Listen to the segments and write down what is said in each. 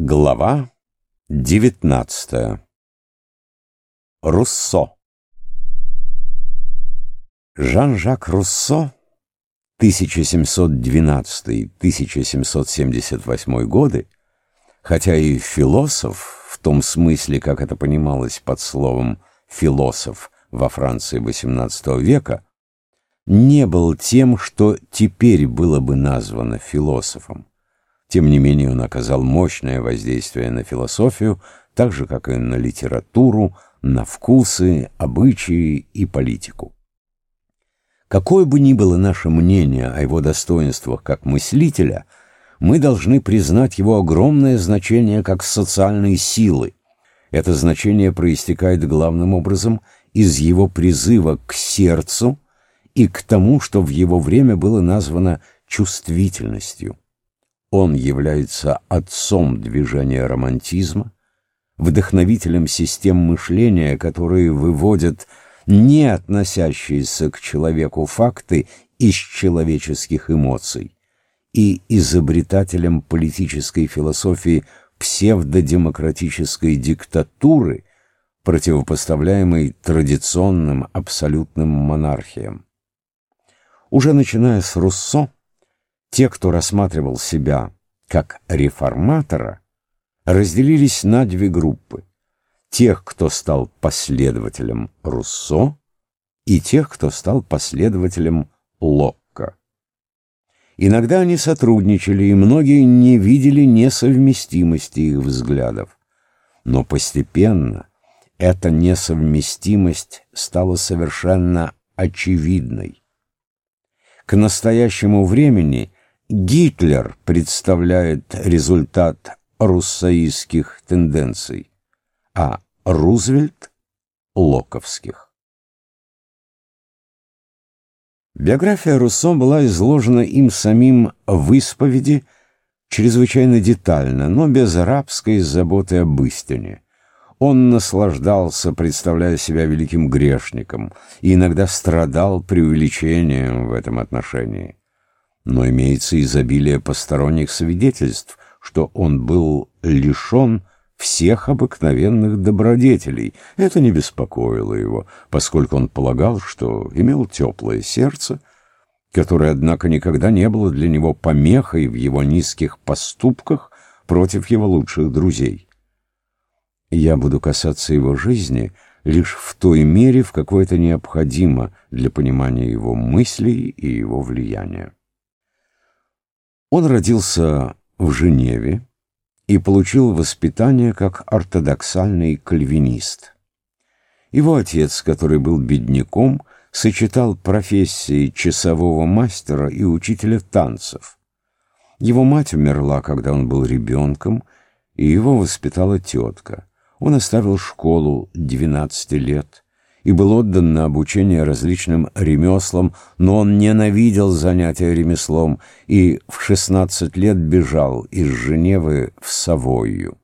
Глава 19 Руссо Жан-Жак Руссо 1712-1778 годы, хотя и философ в том смысле, как это понималось под словом «философ» во Франции XVIII века, не был тем, что теперь было бы названо философом. Тем не менее он оказал мощное воздействие на философию, так же, как и на литературу, на вкусы, обычаи и политику. Какое бы ни было наше мнение о его достоинствах как мыслителя, мы должны признать его огромное значение как социальной силы. Это значение проистекает главным образом из его призыва к сердцу и к тому, что в его время было названо чувствительностью. Он является отцом движения романтизма, вдохновителем систем мышления, которые выводят не относящиеся к человеку факты из человеческих эмоций, и изобретателем политической философии псевдодемократической диктатуры, противопоставляемой традиционным абсолютным монархиям. Уже начиная с Руссо, те, кто рассматривал себя как реформатора, разделились на две группы. Тех, кто стал последователем Руссо, и тех, кто стал последователем Локка. Иногда они сотрудничали, и многие не видели несовместимости их взглядов. Но постепенно эта несовместимость стала совершенно очевидной. К настоящему времени Гитлер представляет результат руссоистских тенденций, а Рузвельт — локовских. Биография Руссо была изложена им самим в исповеди чрезвычайно детально, но без арабской заботы об истине. Он наслаждался, представляя себя великим грешником, и иногда страдал преувеличением в этом отношении но имеется изобилие посторонних свидетельств, что он был лишен всех обыкновенных добродетелей. Это не беспокоило его, поскольку он полагал, что имел теплое сердце, которое, однако, никогда не было для него помехой в его низких поступках против его лучших друзей. Я буду касаться его жизни лишь в той мере, в какой это необходимо для понимания его мыслей и его влияния. Он родился в Женеве и получил воспитание как ортодоксальный кальвинист. Его отец, который был бедняком, сочетал профессии часового мастера и учителя танцев. Его мать умерла, когда он был ребенком, и его воспитала тетка. Он оставил школу 12 лет и был отдан на обучение различным ремеслам, но он ненавидел занятия ремеслом и в 16 лет бежал из Женевы в Савойю.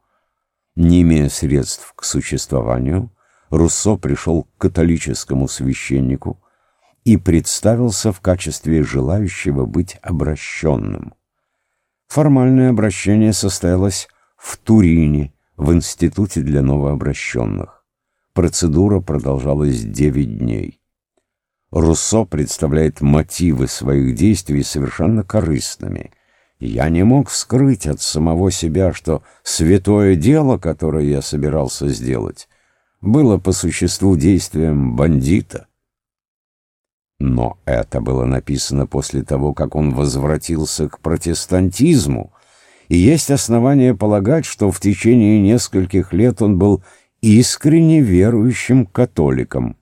Не имея средств к существованию, Руссо пришел к католическому священнику и представился в качестве желающего быть обращенным. Формальное обращение состоялось в Турине, в Институте для новообращенных. Процедура продолжалась 9 дней. Руссо представляет мотивы своих действий совершенно корыстными. Я не мог скрыть от самого себя, что святое дело, которое я собирался сделать, было по существу действием бандита. Но это было написано после того, как он возвратился к протестантизму, и есть основания полагать, что в течение нескольких лет он был искренне верующим католикам.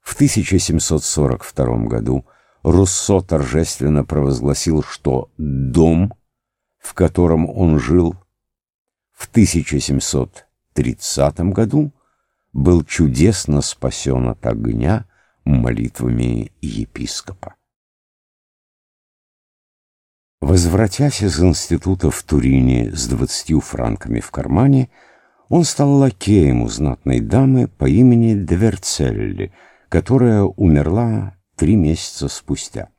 В 1742 году Руссо торжественно провозгласил, что дом, в котором он жил, в 1730 году был чудесно спасен от огня молитвами епископа. Возвратясь из института в Турине с двадцатью франками в кармане, он стал лакеем у знатной дамы по имени Дверцелли, которая умерла три месяца спустя.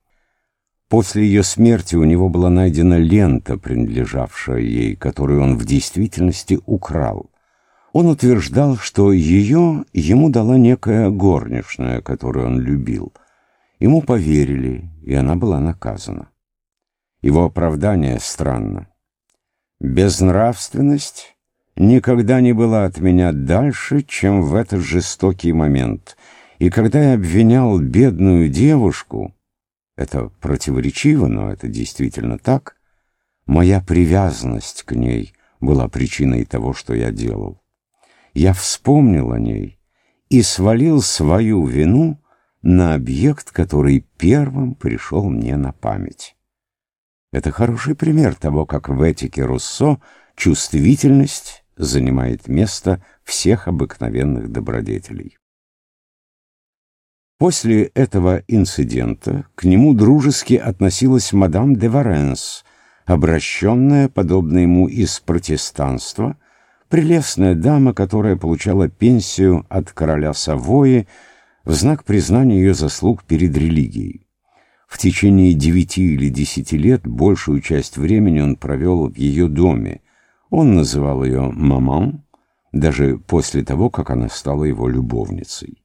После ее смерти у него была найдена лента, принадлежавшая ей, которую он в действительности украл. Он утверждал, что ее ему дала некая горничная, которую он любил. Ему поверили, и она была наказана. Его оправдание странно. Безнравственность никогда не была от меня дальше, чем в этот жестокий момент. И когда я обвинял бедную девушку, это противоречиво, но это действительно так, моя привязанность к ней была причиной того, что я делал. Я вспомнил о ней и свалил свою вину на объект, который первым пришел мне на память. Это хороший пример того, как в этике Руссо чувствительность занимает место всех обыкновенных добродетелей. После этого инцидента к нему дружески относилась мадам де Варенс, обращенная, подобно ему, из протестанства, прелестная дама, которая получала пенсию от короля Савои в знак признания ее заслуг перед религией. В течение девяти или десяти лет большую часть времени он провел в ее доме. Он называл ее «маман», даже после того, как она стала его любовницей.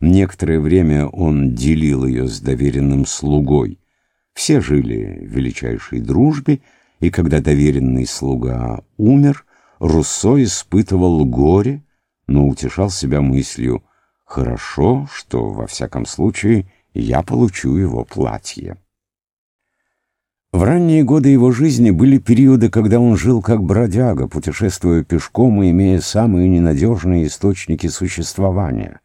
Некоторое время он делил ее с доверенным слугой. Все жили в величайшей дружбе, и когда доверенный слуга умер, Руссо испытывал горе, но утешал себя мыслью «хорошо, что, во всяком случае, я получу его платье. В ранние годы его жизни были периоды, когда он жил как бродяга, путешествуя пешком и имея самые ненадежные источники существования.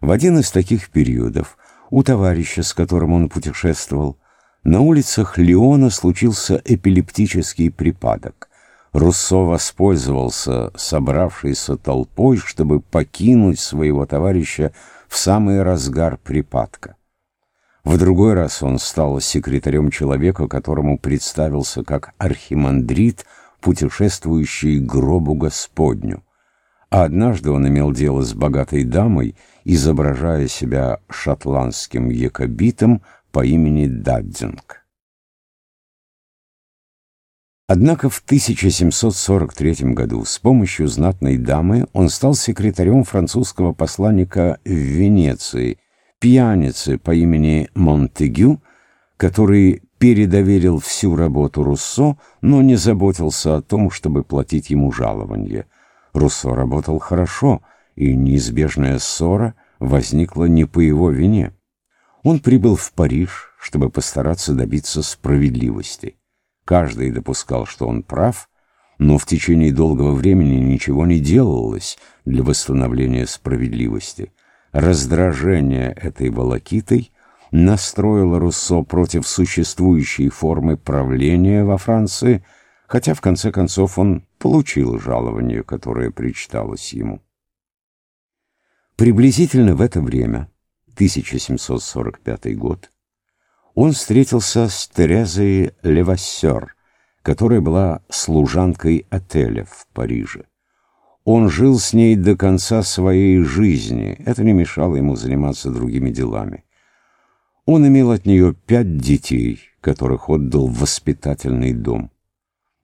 В один из таких периодов у товарища, с которым он путешествовал, на улицах Леона случился эпилептический припадок. Руссо воспользовался собравшейся толпой, чтобы покинуть своего товарища в самый разгар припадка. В другой раз он стал секретарем человека, которому представился как архимандрит, путешествующий гробу Господню. А однажды он имел дело с богатой дамой, изображая себя шотландским якобитом по имени Даддинг. Однако в 1743 году с помощью знатной дамы он стал секретарем французского посланника в Венеции – пьянице по имени Монтегю, который передоверил всю работу Руссо, но не заботился о том, чтобы платить ему жалование. Руссо работал хорошо, и неизбежная ссора возникла не по его вине. Он прибыл в Париж, чтобы постараться добиться справедливости. Каждый допускал, что он прав, но в течение долгого времени ничего не делалось для восстановления справедливости. Раздражение этой волокитой настроило Руссо против существующей формы правления во Франции, хотя в конце концов он получил жалование, которое причиталось ему. Приблизительно в это время, 1745 год, он встретился с Терезой Левассер, которая была служанкой отеля в Париже. Он жил с ней до конца своей жизни. Это не мешало ему заниматься другими делами. Он имел от нее пять детей, которых отдал в воспитательный дом.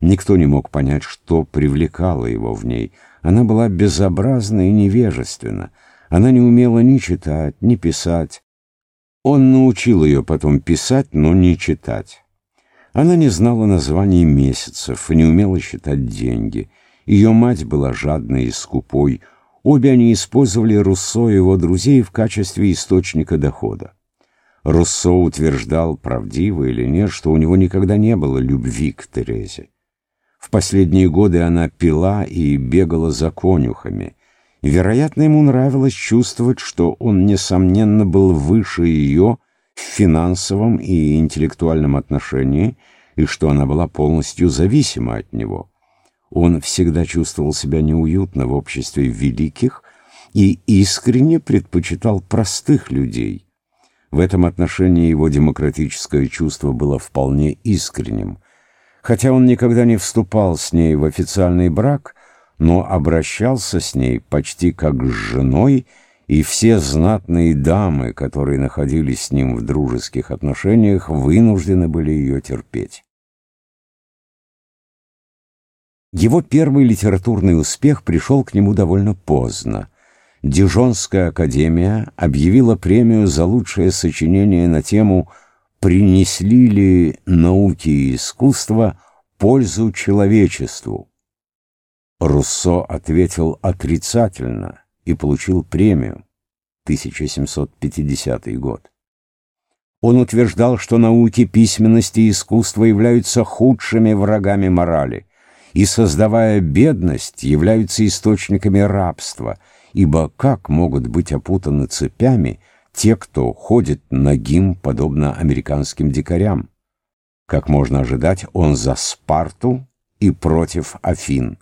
Никто не мог понять, что привлекало его в ней. Она была безобразна и невежественна. Она не умела ни читать, ни писать. Он научил ее потом писать, но не читать. Она не знала названий месяцев и не умела считать деньги — ее мать была жадной и скупой. Обе они использовали Руссо и его друзей в качестве источника дохода. Руссо утверждал, правдиво или нет, что у него никогда не было любви к Терезе. В последние годы она пила и бегала за конюхами. Вероятно, ему нравилось чувствовать, что он, несомненно, был выше ее в финансовом и интеллектуальном отношении, и что она была полностью зависима от него. Он всегда чувствовал себя неуютно в обществе великих и искренне предпочитал простых людей. В этом отношении его демократическое чувство было вполне искренним. Хотя он никогда не вступал с ней в официальный брак, но обращался с ней почти как с женой и все знатные дамы, которые находились с ним в дружеских отношениях, вынуждены были ее терпеть. Его первый литературный успех пришел к нему довольно поздно. Дижонская академия объявила премию за лучшее сочинение на тему «Принесли ли науки и искусство пользу человечеству?» Руссо ответил отрицательно и получил премию 1750 год. Он утверждал, что науки письменности и искусства являются худшими врагами морали и, создавая бедность, являются источниками рабства, ибо как могут быть опутаны цепями те, кто ходит нагим, подобно американским дикарям? Как можно ожидать, он за Спарту и против Афин.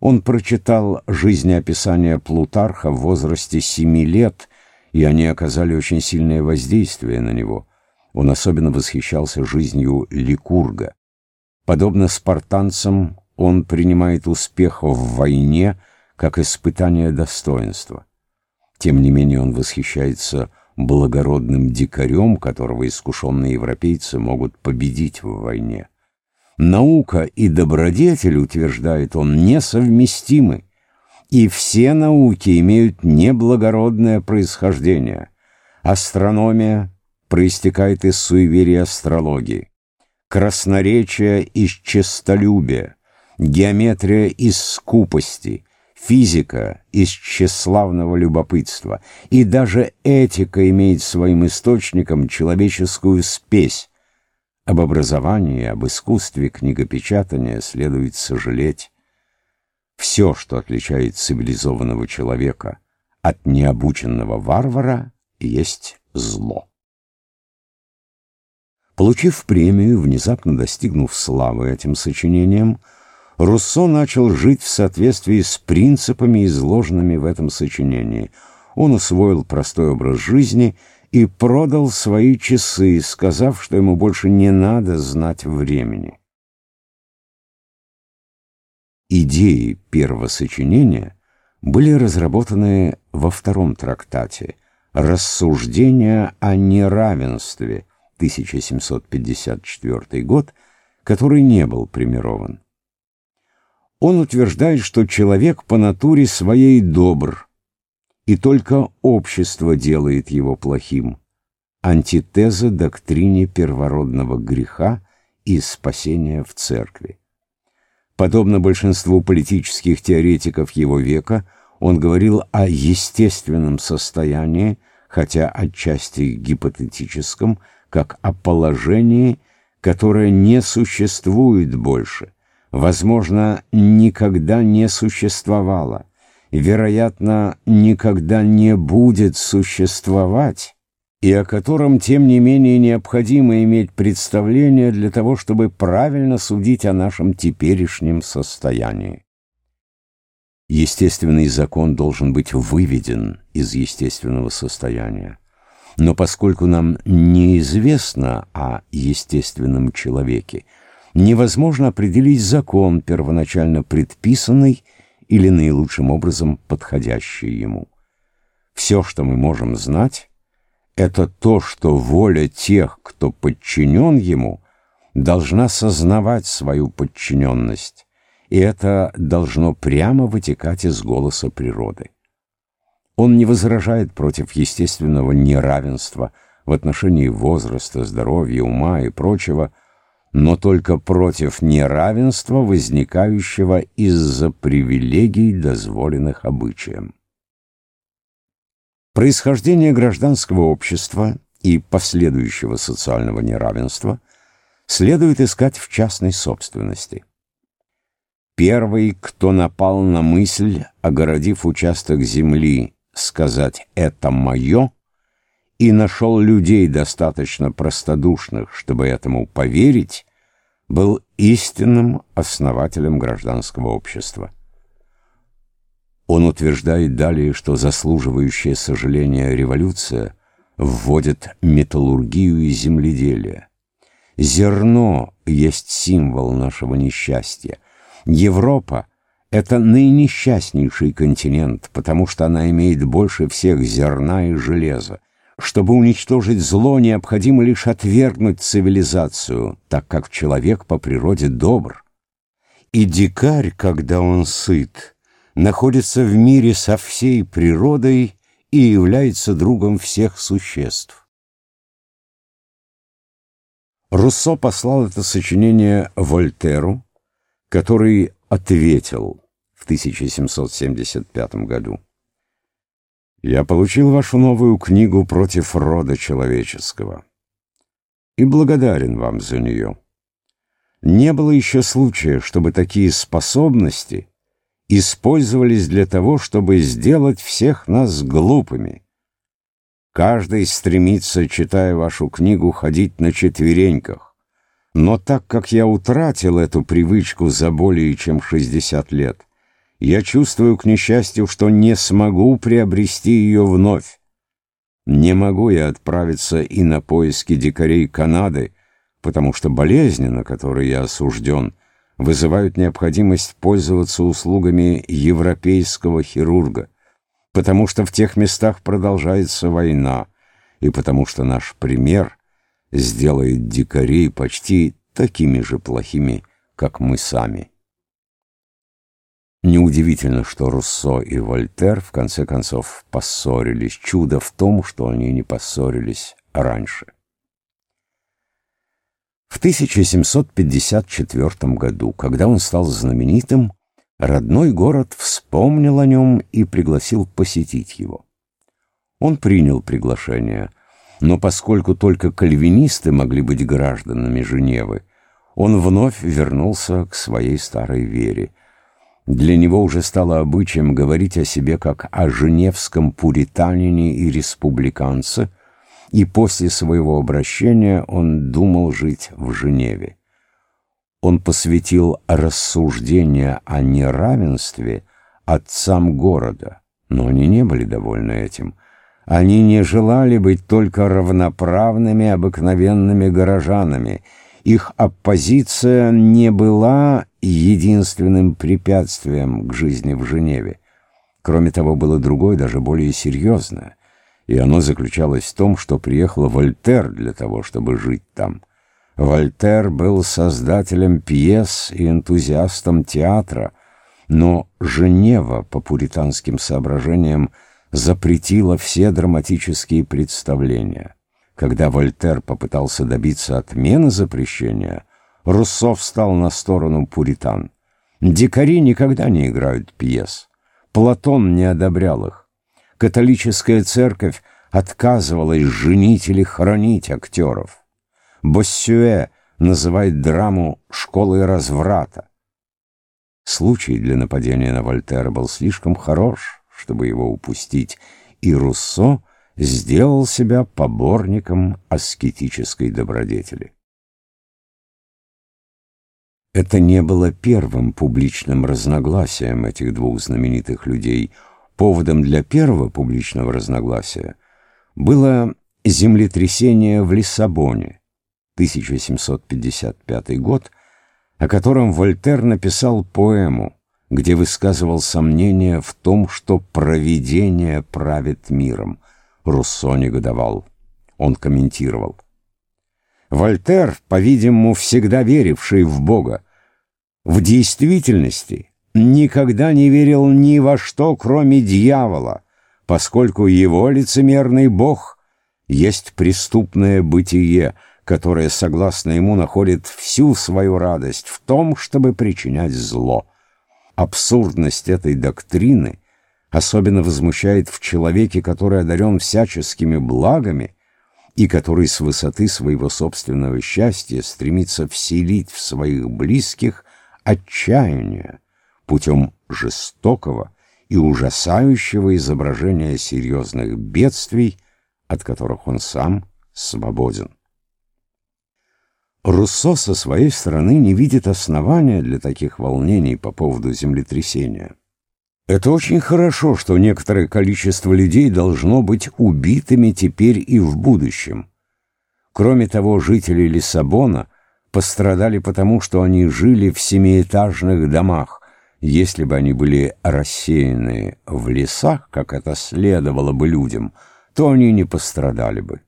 Он прочитал жизнеописание Плутарха в возрасте семи лет, и они оказали очень сильное воздействие на него. Он особенно восхищался жизнью Ликурга. Подобно спартанцам, он принимает успех в войне как испытание достоинства. Тем не менее он восхищается благородным дикарем, которого искушенные европейцы могут победить в войне. Наука и добродетель, утверждает он, несовместимы, и все науки имеют неблагородное происхождение. Астрономия проистекает из суеверия астрологии, красноречие из честолюбия, геометрия из скупости, физика из тщеславного любопытства, и даже этика имеет своим источником человеческую спесь, об образовании, об искусстве книгопечатания следует сожалеть. Все, что отличает цивилизованного человека от необученного варвара, есть зло. Получив премию, внезапно достигнув славы этим сочинением, Руссо начал жить в соответствии с принципами, изложенными в этом сочинении. Он усвоил простой образ жизни и продал свои часы, сказав, что ему больше не надо знать времени. Идеи первого сочинения были разработаны во втором трактате «Рассуждения о неравенстве» 1754 год, который не был примирован. Он утверждает, что человек по натуре своей добр, и только общество делает его плохим. Антитеза доктрине первородного греха и спасения в церкви. Подобно большинству политических теоретиков его века, он говорил о естественном состоянии, хотя отчасти гипотетическом, как о положении, которое не существует больше, возможно, никогда не существовало вероятно, никогда не будет существовать, и о котором, тем не менее, необходимо иметь представление для того, чтобы правильно судить о нашем теперешнем состоянии. Естественный закон должен быть выведен из естественного состояния. Но поскольку нам неизвестно о естественном человеке, невозможно определить закон, первоначально предписанный или наилучшим образом подходящие ему. Все, что мы можем знать, это то, что воля тех, кто подчинен ему, должна сознавать свою подчиненность, и это должно прямо вытекать из голоса природы. Он не возражает против естественного неравенства в отношении возраста, здоровья, ума и прочего, но только против неравенства, возникающего из-за привилегий, дозволенных обычаем. Происхождение гражданского общества и последующего социального неравенства следует искать в частной собственности. Первый, кто напал на мысль, огородив участок земли, сказать «это мое», и нашел людей достаточно простодушных, чтобы этому поверить, был истинным основателем гражданского общества. Он утверждает далее, что заслуживающая сожаления революция вводит металлургию и земледелие. Зерно есть символ нашего несчастья. Европа Это наинесчастнейший континент, потому что она имеет больше всех зерна и железа. Чтобы уничтожить зло, необходимо лишь отвергнуть цивилизацию, так как человек по природе добр. И дикарь, когда он сыт, находится в мире со всей природой и является другом всех существ. Руссо послал это сочинение Вольтеру, который ответил в 1775 году. «Я получил вашу новую книгу против рода человеческого и благодарен вам за нее. Не было еще случая, чтобы такие способности использовались для того, чтобы сделать всех нас глупыми. Каждый стремится, читая вашу книгу, ходить на четвереньках. Но так как я утратил эту привычку за более чем 60 лет, я чувствую, к несчастью, что не смогу приобрести ее вновь. Не могу я отправиться и на поиски дикарей Канады, потому что болезни, на которые я осужден, вызывают необходимость пользоваться услугами европейского хирурга, потому что в тех местах продолжается война, и потому что наш пример сделает дикарей почти такими же плохими, как мы сами. Неудивительно, что Руссо и Вольтер в конце концов поссорились. Чудо в том, что они не поссорились раньше. В 1754 году, когда он стал знаменитым, родной город вспомнил о нем и пригласил посетить его. Он принял приглашение, но поскольку только кальвинисты могли быть гражданами Женевы, он вновь вернулся к своей старой вере. Для него уже стало обычаем говорить о себе как о женевском пуританине и республиканце – и после своего обращения он думал жить в Женеве. Он посвятил рассуждения о неравенстве отцам города, но они не были довольны этим. Они не желали быть только равноправными обыкновенными горожанами. Их оппозиция не была единственным препятствием к жизни в Женеве. Кроме того, было другое, даже более серьезное и оно заключалось в том, что приехал Вольтер для того, чтобы жить там. Вольтер был создателем пьес и энтузиастом театра, но Женева, по пуританским соображениям, запретила все драматические представления. Когда Вольтер попытался добиться отмены запрещения, Руссо встал на сторону пуритан. Дикари никогда не играют пьес. Платон не одобрял их. Католическая церковь отказывалась женить или хоронить актеров. Боссюэ называет драму «школой разврата». Случай для нападения на Вольтера был слишком хорош, чтобы его упустить, и Руссо сделал себя поборником аскетической добродетели. Это не было первым публичным разногласием этих двух знаменитых людей – Поводом для первого публичного разногласия было землетрясение в Лиссабоне, 1755 год, о котором Вольтер написал поэму, где высказывал сомнения в том, что провидение правит миром. Руссо негодовал. Он комментировал. Вольтер, по-видимому, всегда веривший в Бога, в действительности никогда не верил ни во что, кроме дьявола, поскольку его лицемерный бог есть преступное бытие, которое, согласно ему, находит всю свою радость в том, чтобы причинять зло. Абсурдность этой доктрины особенно возмущает в человеке, который одарен всяческими благами и который с высоты своего собственного счастья стремится вселить в своих близких отчаяние, путем жестокого и ужасающего изображения серьезных бедствий, от которых он сам свободен. Руссо со своей стороны не видит основания для таких волнений по поводу землетрясения. Это очень хорошо, что некоторое количество людей должно быть убитыми теперь и в будущем. Кроме того, жители Лиссабона пострадали потому, что они жили в семиэтажных домах, Если бы они были рассеяны в лесах, как это следовало бы людям, то они не пострадали бы.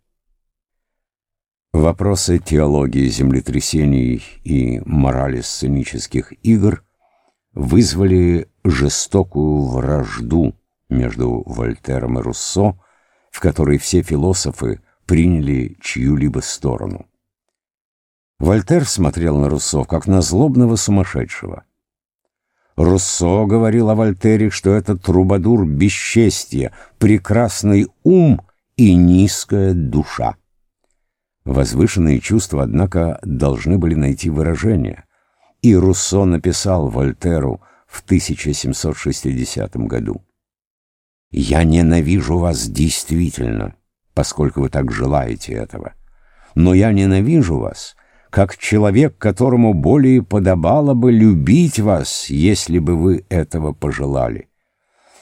Вопросы теологии землетрясений и морали сценических игр вызвали жестокую вражду между Вольтером и Руссо, в которой все философы приняли чью-либо сторону. Вольтер смотрел на Руссо как на злобного сумасшедшего. Руссо говорил о Вольтере, что это трубадур бесчестия, прекрасный ум и низкая душа. Возвышенные чувства, однако, должны были найти выражение. И Руссо написал Вольтеру в 1760 году. «Я ненавижу вас действительно, поскольку вы так желаете этого. Но я ненавижу вас, как человек, которому более подобало бы любить вас, если бы вы этого пожелали.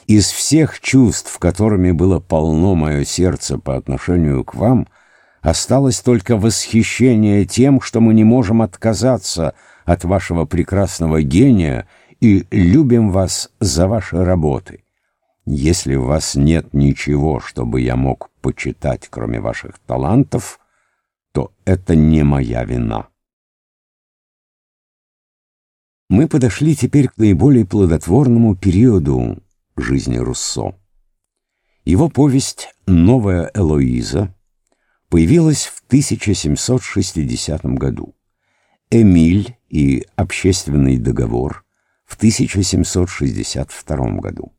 Из всех чувств, которыми было полно мое сердце по отношению к вам — Осталось только восхищение тем, что мы не можем отказаться от вашего прекрасного гения и любим вас за ваши работы. Если у вас нет ничего, чтобы я мог почитать, кроме ваших талантов, то это не моя вина. Мы подошли теперь к наиболее плодотворному периоду жизни Руссо. Его повесть «Новая Элоиза» появилась в 1760 году. Эмиль и общественный договор в 1762 году.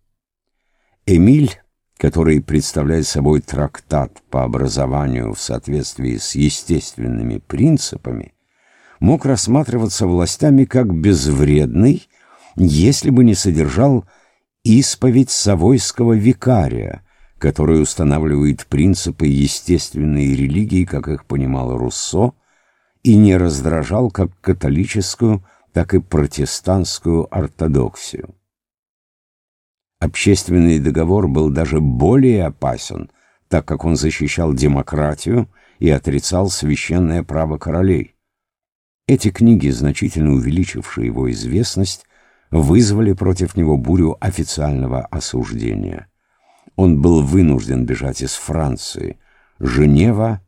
Эмиль, который представляет собой трактат по образованию в соответствии с естественными принципами, мог рассматриваться властями как безвредный, если бы не содержал исповедь Савойского викария, который устанавливает принципы естественной религии, как их понимал Руссо, и не раздражал как католическую, так и протестантскую ортодоксию. Общественный договор был даже более опасен, так как он защищал демократию и отрицал священное право королей. Эти книги, значительно увеличившие его известность, вызвали против него бурю официального осуждения. Он был вынужден бежать из Франции. Женева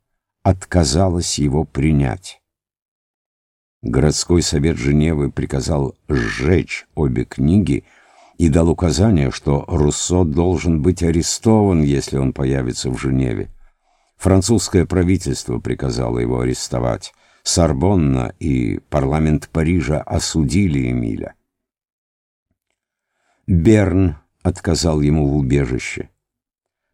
отказалась его принять. Городской совет Женевы приказал сжечь обе книги и дал указание, что Руссо должен быть арестован, если он появится в Женеве. Французское правительство приказало его арестовать. Сорбонна и парламент Парижа осудили Эмиля. Берн отказал ему в убежище.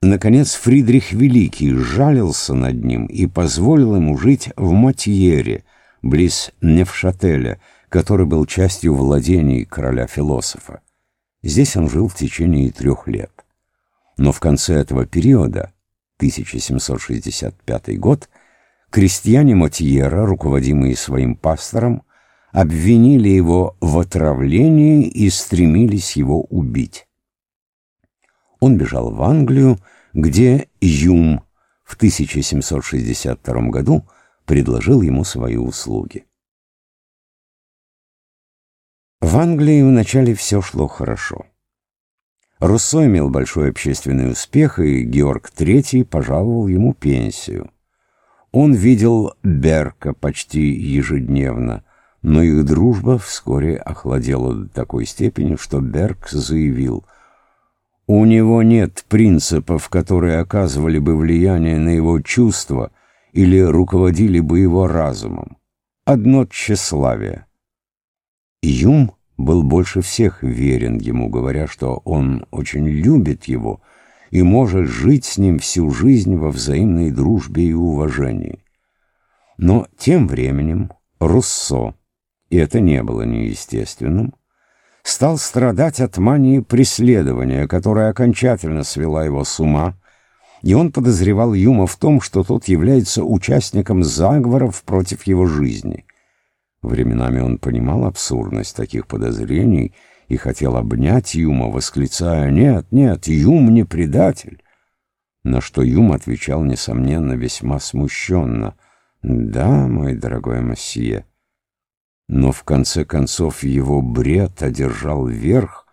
Наконец Фридрих Великий жалился над ним и позволил ему жить в Матьере, близ Невшателя, который был частью владений короля-философа. Здесь он жил в течение трех лет. Но в конце этого периода, 1765 год, крестьяне Матьера, руководимые своим пастором, обвинили его в отравлении и стремились его убить. Он бежал в Англию, где Юм в 1762 году предложил ему свои услуги. В Англии вначале все шло хорошо. Руссо имел большой общественный успех, и Георг III пожаловал ему пенсию. Он видел Берка почти ежедневно, но их дружба вскоре охладела до такой степени, что Берг заявил – у него нет принципов, которые оказывали бы влияние на его чувства или руководили бы его разумом. Одно тщеславие. Юм был больше всех верен ему, говоря, что он очень любит его и может жить с ним всю жизнь во взаимной дружбе и уважении. Но тем временем Руссо, и это не было неестественным, стал страдать от мании преследования, которая окончательно свела его с ума, и он подозревал Юма в том, что тот является участником заговоров против его жизни. Временами он понимал абсурдность таких подозрений и хотел обнять Юма, восклицая «Нет, нет, Юм не предатель». На что Юм отвечал, несомненно, весьма смущенно «Да, мой дорогой месье». Но в конце концов его бред одержал верх,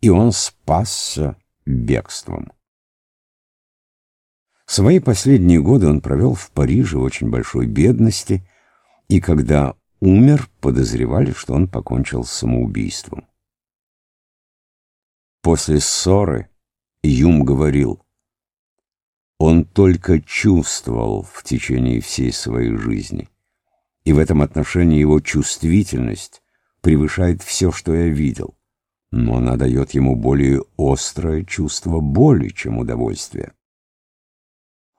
и он спасся бегством. Свои последние годы он провел в Париже в очень большой бедности, и когда умер, подозревали, что он покончил самоубийством. После ссоры Юм говорил, он только чувствовал в течение всей своей жизни, и в этом отношении его чувствительность превышает все, что я видел, но она дает ему более острое чувство боли, чем удовольствие.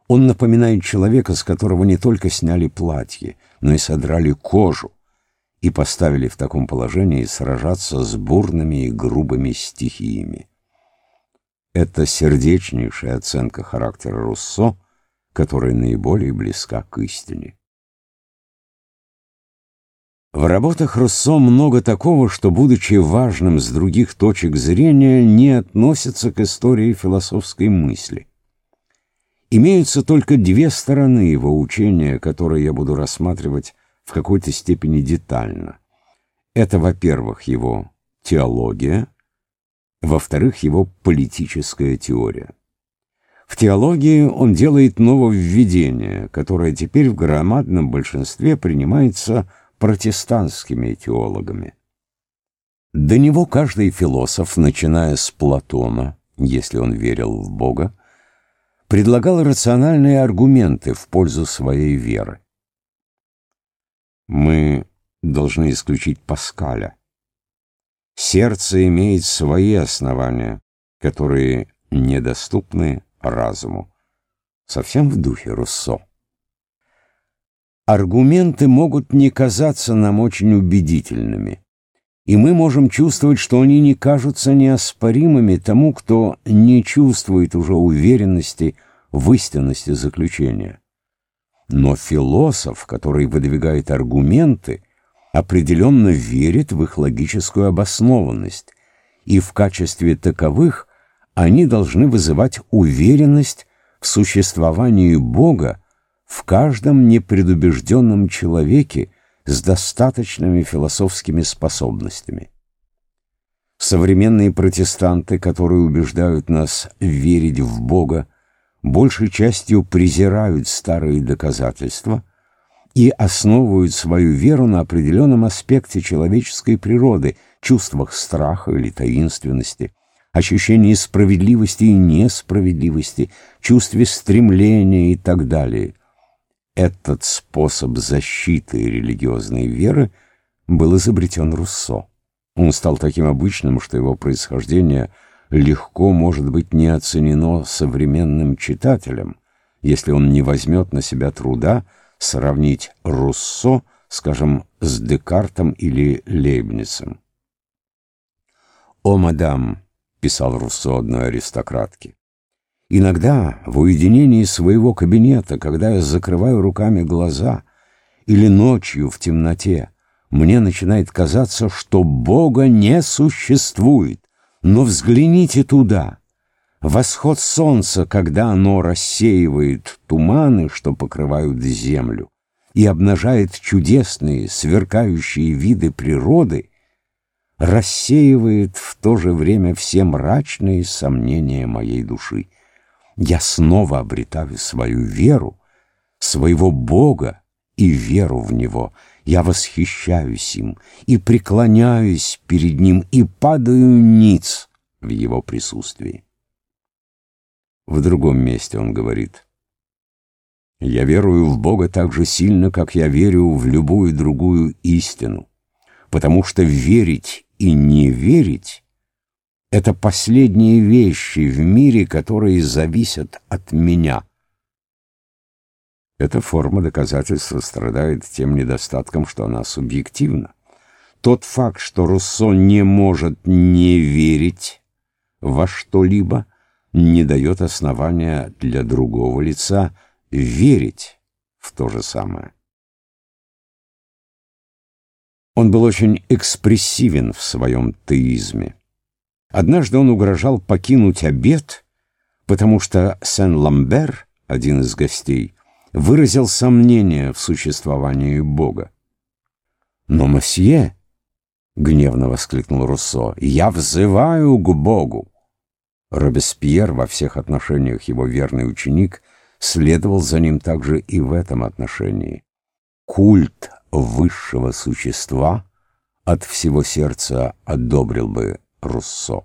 Он напоминает человека, с которого не только сняли платье, но и содрали кожу и поставили в таком положении сражаться с бурными и грубыми стихиями. Это сердечнейшая оценка характера Руссо, которая наиболее близка к истине. В работах Руссо много такого, что, будучи важным с других точек зрения, не относится к истории философской мысли. Имеются только две стороны его учения, которые я буду рассматривать в какой-то степени детально. Это, во-первых, его теология, во-вторых, его политическая теория. В теологии он делает нововведение, которое теперь в громадном большинстве принимается протестантскими теологами. До него каждый философ, начиная с Платона, если он верил в Бога, предлагал рациональные аргументы в пользу своей веры. Мы должны исключить Паскаля. Сердце имеет свои основания, которые недоступны разуму. Совсем в духе Руссо. Аргументы могут не казаться нам очень убедительными и мы можем чувствовать, что они не кажутся неоспоримыми тому, кто не чувствует уже уверенности в истинности заключения. Но философ, который выдвигает аргументы, определенно верит в их логическую обоснованность, и в качестве таковых они должны вызывать уверенность в существовании Бога в каждом непредубежденном человеке, с достаточными философскими способностями. Современные протестанты, которые убеждают нас верить в Бога, большей частью презирают старые доказательства и основывают свою веру на определенном аспекте человеческой природы, чувствах страха или таинственности, ощущении справедливости и несправедливости, чувстве стремления и так далее. Этот способ защиты религиозной веры был изобретен Руссо. Он стал таким обычным, что его происхождение легко может быть не оценено современным читателем, если он не возьмет на себя труда сравнить Руссо, скажем, с Декартом или Лейбницем. «О, мадам», — писал Руссо одной аристократке, Иногда в уединении своего кабинета, когда я закрываю руками глаза, или ночью в темноте, мне начинает казаться, что Бога не существует. Но взгляните туда. Восход солнца, когда оно рассеивает туманы, что покрывают землю, и обнажает чудесные, сверкающие виды природы, рассеивает в то же время все мрачные сомнения моей души я снова обретаю свою веру, своего Бога и веру в Него. Я восхищаюсь им и преклоняюсь перед Ним и падаю ниц в Его присутствии. В другом месте он говорит, «Я верую в Бога так же сильно, как я верю в любую другую истину, потому что верить и не верить это последние вещи в мире, которые зависят от меня. Эта форма доказательства страдает тем недостатком, что она субъективна. Тот факт, что Руссо не может не верить во что-либо, не дает основания для другого лица верить в то же самое. Он был очень экспрессивен в своем теизме. Однажды он угрожал покинуть обед, потому что Сен-Ламбер, один из гостей, выразил сомнение в существовании Бога. «Но, мосье!» — гневно воскликнул Руссо. «Я взываю к Богу!» Робеспьер, во всех отношениях его верный ученик, следовал за ним также и в этом отношении. Культ высшего существа от всего сердца одобрил бы Руссо.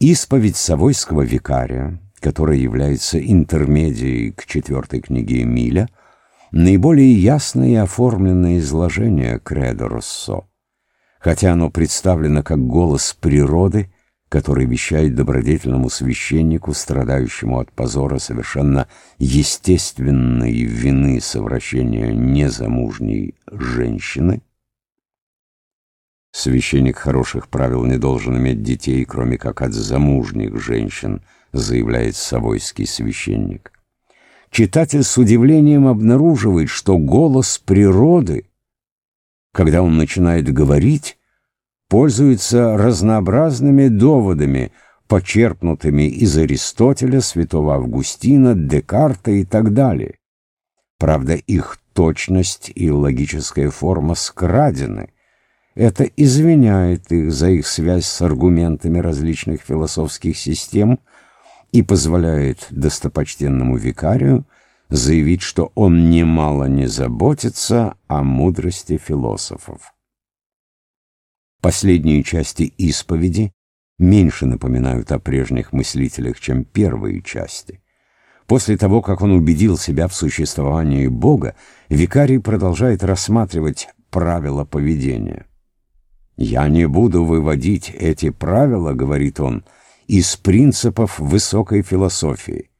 Исповедь Савойского викария, которая является интермедией к четвертой книге Эмиля, наиболее ясное и оформленное изложение Кредо Руссо. Хотя оно представлено как голос природы, который вещает добродетельному священнику, страдающему от позора совершенно естественной вины совращения незамужней женщины, Священник хороших правил не должен иметь детей, кроме как от замужних женщин, заявляет Савойский священник. Читатель с удивлением обнаруживает, что голос природы, когда он начинает говорить, пользуется разнообразными доводами, почерпнутыми из Аристотеля, святого Августина, Декарта и так далее. Правда, их точность и логическая форма скрадены – это извиняет их за их связь с аргументами различных философских систем и позволяет достопочтенному викарию заявить, что он немало не заботится о мудрости философов. Последние части исповеди меньше напоминают о прежних мыслителях, чем первые части. После того, как он убедил себя в существовании Бога, викарий продолжает рассматривать правила поведения. «Я не буду выводить эти правила, — говорит он, — из принципов высокой философии.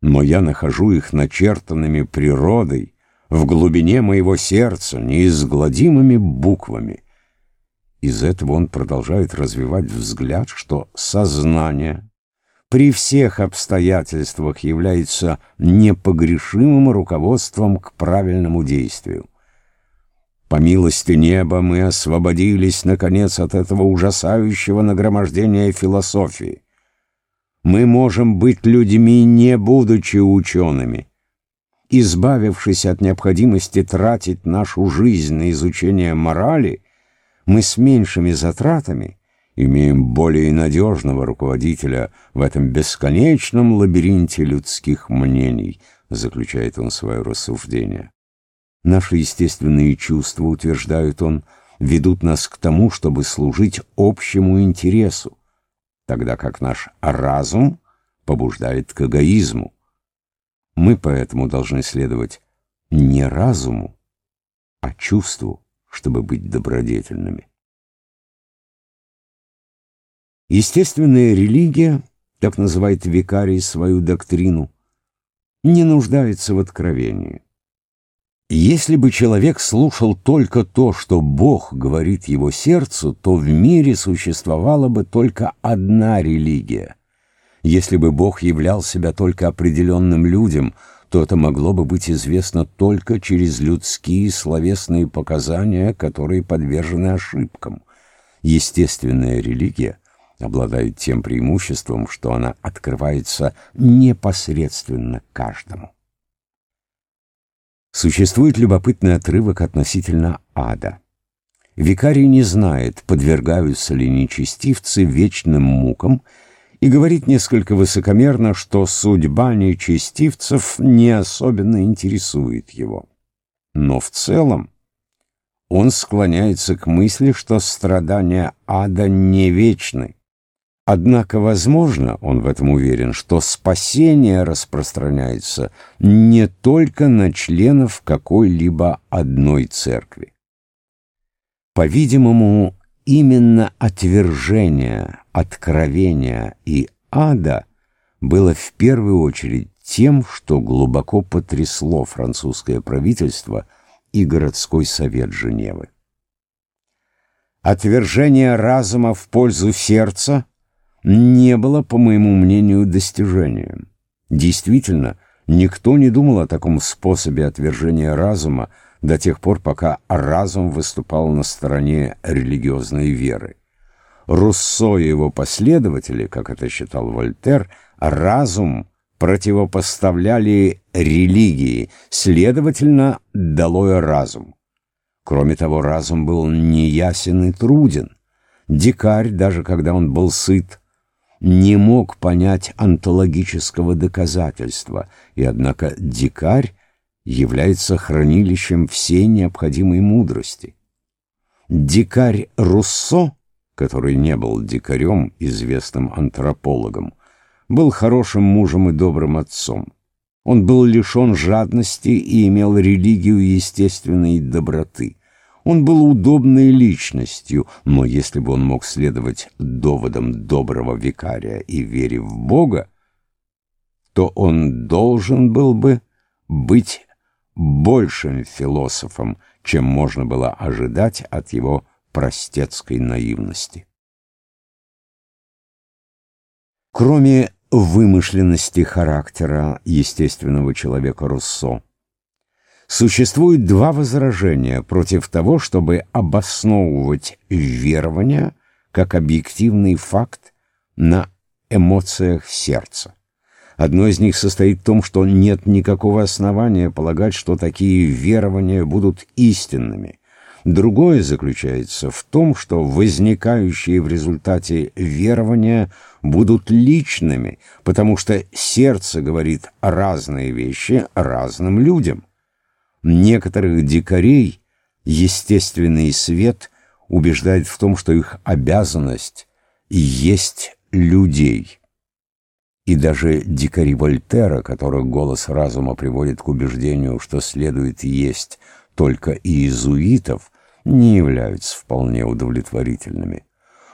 Но я нахожу их начертанными природой, в глубине моего сердца, неизгладимыми буквами. Из этого он продолжает развивать взгляд, что сознание при всех обстоятельствах является непогрешимым руководством к правильному действию. По милости неба мы освободились, наконец, от этого ужасающего нагромождения философии. Мы можем быть людьми, не будучи учеными. Избавившись от необходимости тратить нашу жизнь на изучение морали, мы с меньшими затратами имеем более надежного руководителя в этом бесконечном лабиринте людских мнений, заключает он свое рассуждение. Наши естественные чувства, утверждает он, ведут нас к тому, чтобы служить общему интересу, тогда как наш разум побуждает к эгоизму. Мы поэтому должны следовать не разуму, а чувству, чтобы быть добродетельными. Естественная религия, так называет викарий свою доктрину, не нуждается в откровении. Если бы человек слушал только то, что Бог говорит его сердцу, то в мире существовала бы только одна религия. Если бы Бог являл себя только определенным людям, то это могло бы быть известно только через людские словесные показания, которые подвержены ошибкам. Естественная религия обладает тем преимуществом, что она открывается непосредственно каждому. Существует любопытный отрывок относительно ада. Викарий не знает, подвергаются ли нечестивцы вечным мукам, и говорит несколько высокомерно, что судьба нечестивцев не особенно интересует его. Но в целом он склоняется к мысли, что страдания ада не вечны, Однако, возможно, он в этом уверен, что спасение распространяется не только на членов какой-либо одной церкви. По-видимому, именно отвержение, откровения и ада было в первую очередь тем, что глубоко потрясло французское правительство и городской совет Женевы. Отвержение разума в пользу сердца – не было, по моему мнению, достижением. Действительно, никто не думал о таком способе отвержения разума до тех пор, пока разум выступал на стороне религиозной веры. Руссо и его последователи, как это считал Вольтер, разум противопоставляли религии, следовательно, долой разум. Кроме того, разум был неясен и труден. Дикарь, даже когда он был сыт, не мог понять онтологического доказательства, и однако дикарь является хранилищем всей необходимой мудрости. Дикарь Руссо, который не был дикарем, известным антропологом, был хорошим мужем и добрым отцом. Он был лишен жадности и имел религию естественной доброты. Он был удобной личностью, но если бы он мог следовать доводам доброго викария и вере в Бога, то он должен был бы быть большим философом, чем можно было ожидать от его простецкой наивности. Кроме вымышленности характера естественного человека Руссо, существует два возражения против того, чтобы обосновывать верование как объективный факт на эмоциях сердца. Одно из них состоит в том, что нет никакого основания полагать, что такие верования будут истинными. Другое заключается в том, что возникающие в результате верования будут личными, потому что сердце говорит разные вещи разным людям. Некоторых дикарей естественный свет убеждает в том, что их обязанность есть людей. И даже дикари Вольтера, которых голос разума приводит к убеждению, что следует есть только иезуитов, не являются вполне удовлетворительными.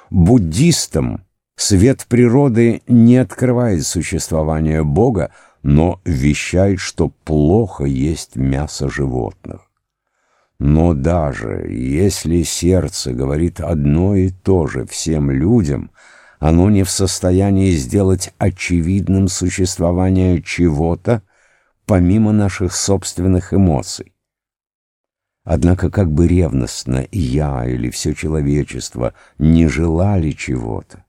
Буддистам свет природы не открывает существование Бога, но вещает, что плохо есть мясо животных. Но даже если сердце говорит одно и то же всем людям – оно не в состоянии сделать очевидным существование чего-то, помимо наших собственных эмоций. Однако как бы ревностно я или все человечество не желали чего-то,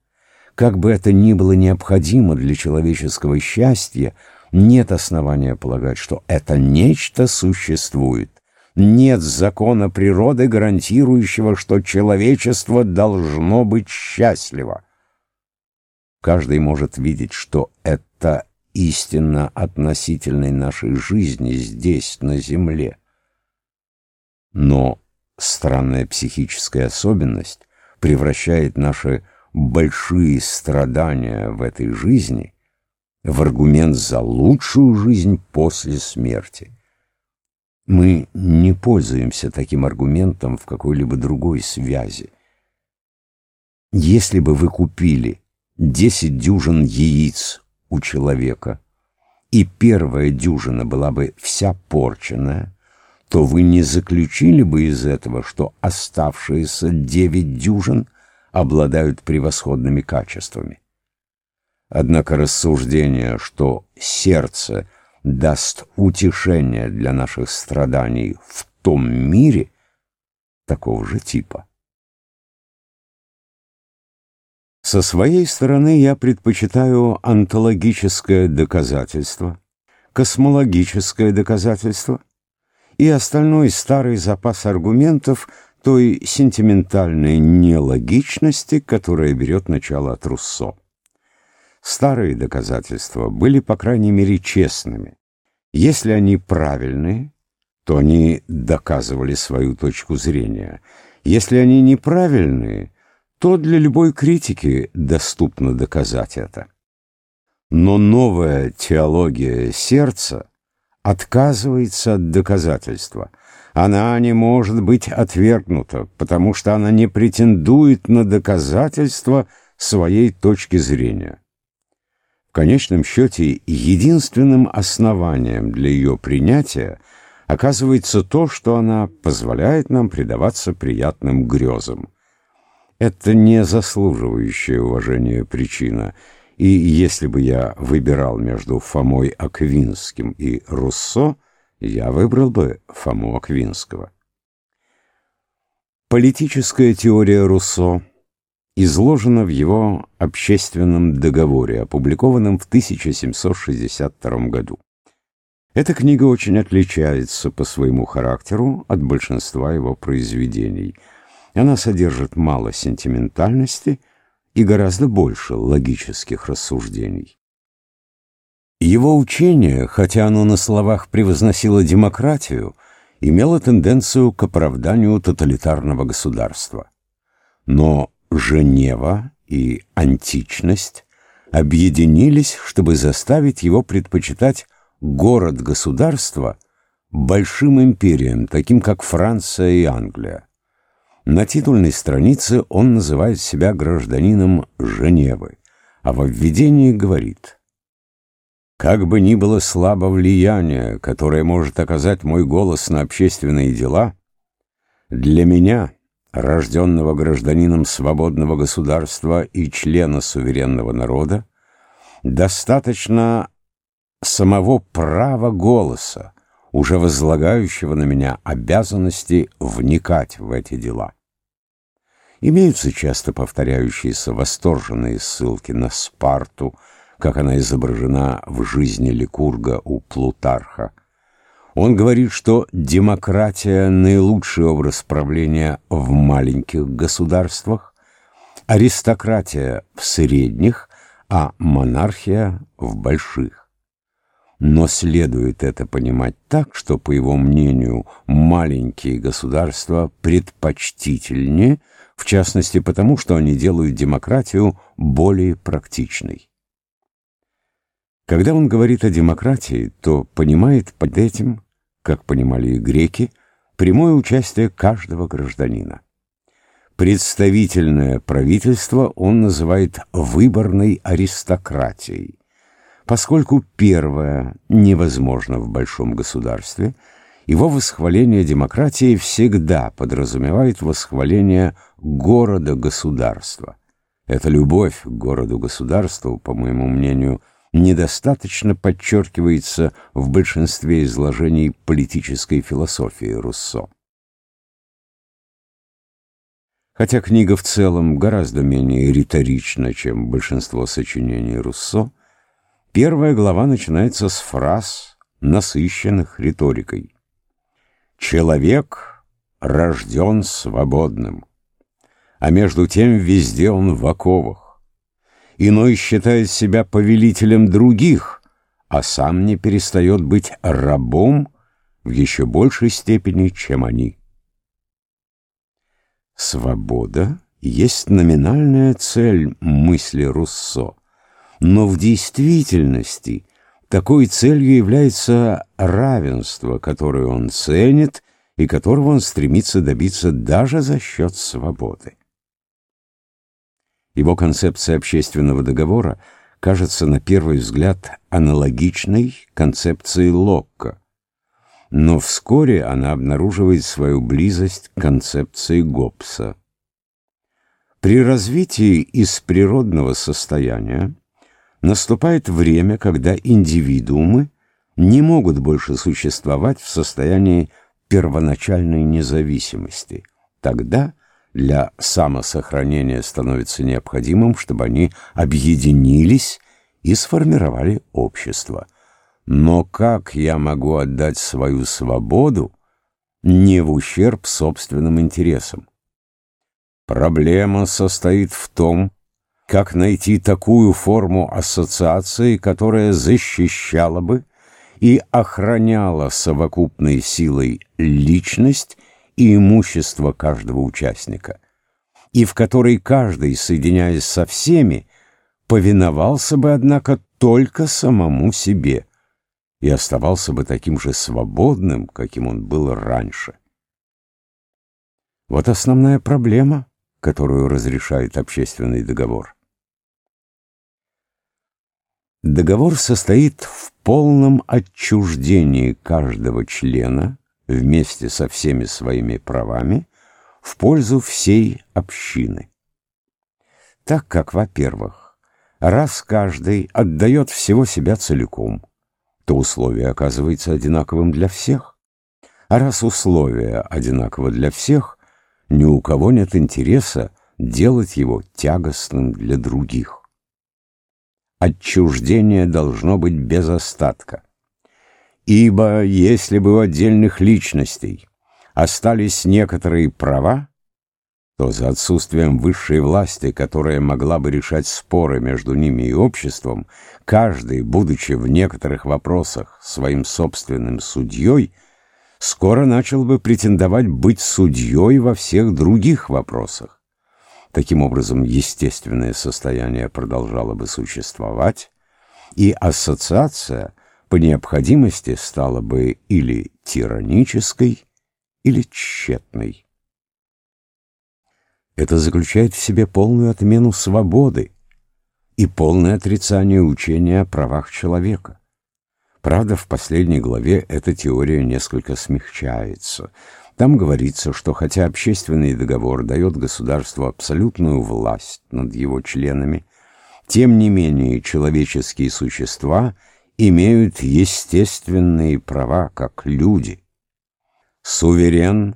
как бы это ни было необходимо для человеческого счастья, нет основания полагать, что это нечто существует. Нет закона природы, гарантирующего, что человечество должно быть счастливо. Каждый может видеть, что это истинно относительной нашей жизни здесь, на Земле. Но странная психическая особенность превращает наши большие страдания в этой жизни в аргумент за лучшую жизнь после смерти. Мы не пользуемся таким аргументом в какой-либо другой связи. Если бы вы купили десять дюжин яиц у человека, и первая дюжина была бы вся порченная, то вы не заключили бы из этого, что оставшиеся девять дюжин обладают превосходными качествами. Однако рассуждение, что сердце даст утешение для наших страданий в том мире, такого же типа. Со своей стороны я предпочитаю онтологическое доказательство, космологическое доказательство и остальной старый запас аргументов той сентиментальной нелогичности, которая берет начало от Руссо. Старые доказательства были, по крайней мере, честными. Если они правильные, то они доказывали свою точку зрения. Если они неправильные, то для любой критики доступно доказать это. Но новая теология сердца отказывается от доказательства. Она не может быть отвергнута, потому что она не претендует на доказательство своей точки зрения. Конечном счете, единственным основанием для ее принятия оказывается то, что она позволяет нам предаваться приятным грезам. Это не заслуживающая уважения причина, и если бы я выбирал между Фомой Аквинским и Руссо, я выбрал бы Фому Аквинского. Политическая теория Руссо изложено в его общественном договоре, опубликованном в 1762 году. Эта книга очень отличается по своему характеру от большинства его произведений. Она содержит мало сентиментальности и гораздо больше логических рассуждений. Его учение, хотя оно на словах превозносило демократию, имело тенденцию к оправданию тоталитарного государства. Но Женева и античность объединились, чтобы заставить его предпочитать город-государство большим империям, таким как Франция и Англия. На титульной странице он называет себя гражданином Женевы, а во введении говорит «Как бы ни было слабо влияние, которое может оказать мой голос на общественные дела, для меня, рожденного гражданином свободного государства и члена суверенного народа, достаточно самого права голоса, уже возлагающего на меня обязанности вникать в эти дела. Имеются часто повторяющиеся восторженные ссылки на Спарту, как она изображена в жизни Ликурга у Плутарха. Он говорит, что демократия – наилучший образ правления в маленьких государствах, аристократия – в средних, а монархия – в больших. Но следует это понимать так, что, по его мнению, маленькие государства предпочтительнее, в частности потому, что они делают демократию более практичной. Когда он говорит о демократии, то понимает под этим, как понимали и греки, прямое участие каждого гражданина. Представительное правительство он называет выборной аристократией, Поскольку первое невозможно в большом государстве, его восхваление демократии всегда подразумевает восхваление города-государства. Эта любовь к городу-государству, по моему мнению, недостаточно подчеркивается в большинстве изложений политической философии Руссо. Хотя книга в целом гораздо менее риторична, чем большинство сочинений Руссо, Первая глава начинается с фраз, насыщенных риторикой. «Человек рожден свободным, а между тем везде он в оковах. Иной считает себя повелителем других, а сам не перестает быть рабом в еще большей степени, чем они». Свобода есть номинальная цель мысли Руссо. Но в действительности такой целью является равенство, которое он ценит и которого он стремится добиться даже за счет свободы. Его концепция общественного договора кажется на первый взгляд аналогичной концепции Локка, но вскоре она обнаруживает свою близость к концепции Гоббса. При развитии из природного состояния наступает время, когда индивидуумы не могут больше существовать в состоянии первоначальной независимости. Тогда для самосохранения становится необходимым, чтобы они объединились и сформировали общество. Но как я могу отдать свою свободу не в ущерб собственным интересам? Проблема состоит в том, как найти такую форму ассоциации, которая защищала бы и охраняла совокупной силой личность и имущество каждого участника, и в которой каждый, соединяясь со всеми, повиновался бы, однако, только самому себе и оставался бы таким же свободным, каким он был раньше. Вот основная проблема — которую разрешает общественный договор. Договор состоит в полном отчуждении каждого члена вместе со всеми своими правами в пользу всей общины. Так как, во-первых, раз каждый отдает всего себя целиком, то условие оказывается одинаковым для всех. А раз условие одинаково для всех – ни у кого нет интереса делать его тягостным для других. Отчуждение должно быть без остатка. Ибо если бы у отдельных личностей остались некоторые права, то за отсутствием высшей власти, которая могла бы решать споры между ними и обществом, каждый, будучи в некоторых вопросах своим собственным судьей, скоро начал бы претендовать быть судьей во всех других вопросах. Таким образом, естественное состояние продолжало бы существовать, и ассоциация по необходимости стала бы или тиранической, или тщетной. Это заключает в себе полную отмену свободы и полное отрицание учения о правах человека. Правда, в последней главе эта теория несколько смягчается. Там говорится, что хотя общественный договор дает государству абсолютную власть над его членами, тем не менее человеческие существа имеют естественные права, как люди. Суверен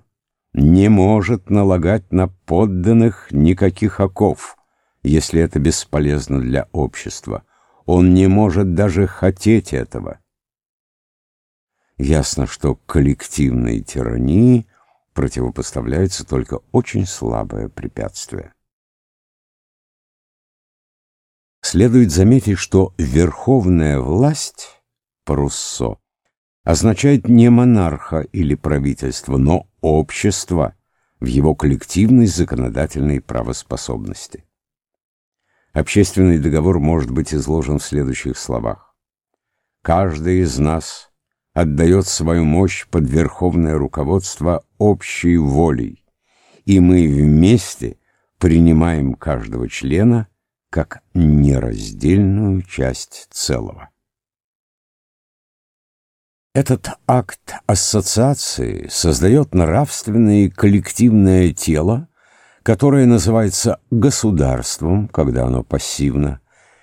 не может налагать на подданных никаких оков, если это бесполезно для общества. Он не может даже хотеть этого. Ясно, что коллективной тирании противопоставляется только очень слабое препятствие. Следует заметить, что верховная власть по Руссо означает не монарха или правительство, но общество в его коллективной законодательной правоспособности. Общественный договор может быть изложен в следующих словах. Каждый из нас отдает свою мощь под верховное руководство общей волей, и мы вместе принимаем каждого члена как нераздельную часть целого. Этот акт ассоциации создает нравственное и коллективное тело, которое называется государством, когда оно пассивно,